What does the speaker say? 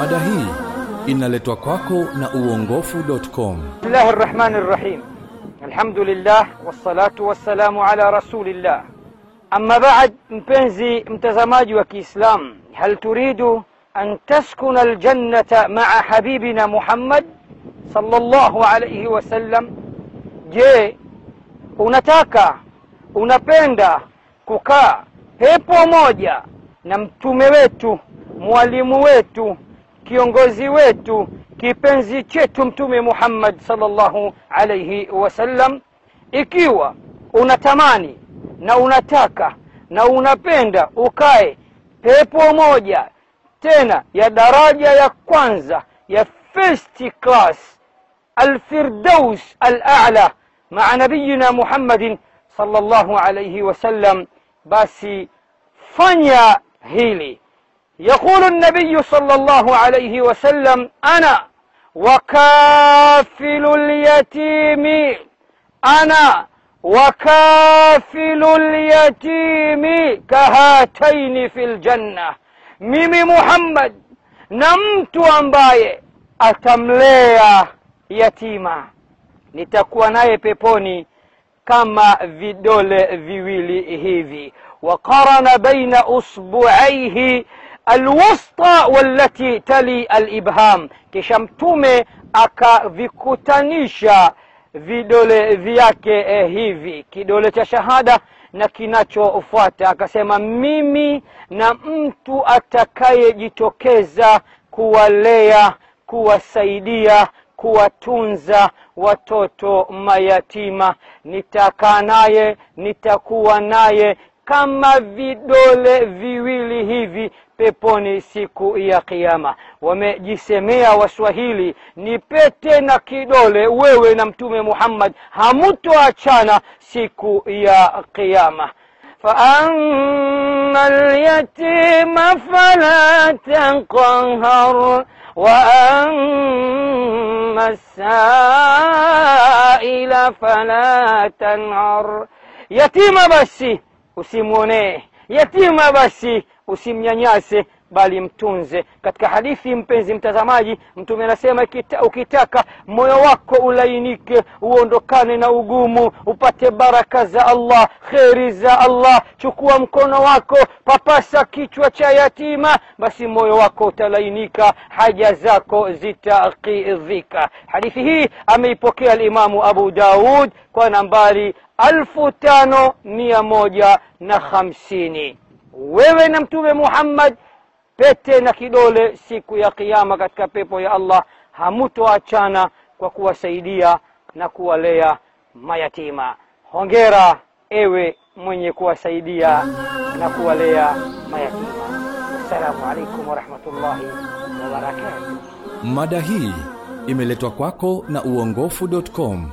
mada hii inaletwa kwako na uongofu.com. Bismillahir Rahmanir Rahim. Alhamdulillah wassalatu wassalamu ala rasulillah. Amma baad, mpenzi mtazamaji wa Kiislamu, hal turidu an taskuna aljannata maa habibina Muhammad sallallahu alayhi wasallam? Je, unataka unapenda kukaa pepo moja na mtume wetu mwalimu wetu kiongozi wetu kipenzi chetu mtume Muhammad sallallahu alayhi wasallam ikiwa unatamani na unataka na unapenda ukae pepo moja tena ya daraja ya kwanza ya first class alfirdaus alala maa nabiyina Muhammadin sallallahu alayhi wasallam basi fanya hili. يقول النبي صلى الله عليه وسلم أنا وكافل اليتيم أنا وكافل اليتيم كهاتين في الجنة. mimi Muhammad na mtu ambaye atamlea yatima nitakuwa naye peponi kama vidole viwili hivi. وقرن بين أصبعيه alwusta wallati tali alibham, kisha Mtume akavikutanisha vidole vyake eh, hivi kidole cha shahada na kinachofuata, akasema mimi na mtu atakayejitokeza kuwalea, kuwasaidia, kuwatunza watoto mayatima, nitakaa naye, nitakuwa naye kama vidole viwili hivi peponi siku ya Kiyama. Wamejisemea Waswahili, ni pete na kidole, wewe na Mtume Muhammad hamutoachana siku ya Kiyama. faama alyatima fala tanqahar waama saila fala tanhar, yatima basi usimwonee. Yatima basi usimnyanyase bali mtunze. Katika hadithi mpenzi mtazamaji mtume anasema ukitaka moyo wako ulainike uondokane na ugumu upate baraka za allah kheri za allah. Chukua mkono wako papasa kichwa cha yatima basi moyo wako utalainika haja zako zitakidhika hadithi hii ameipokea alimamu abu daud kwa nambari alfu tano mia moja na hamsini. Wewe na mtume muhammad pete na kidole siku ya kiyama katika pepo ya allah hamutoachana kwa kuwasaidia na kuwalea mayatima. Hongera ewe mwenye kuwasaidia na kuwalea mayatima. Assalamu alaikum warahmatullahi wabarakatuh mada hii imeletwa kwako na uongofu.com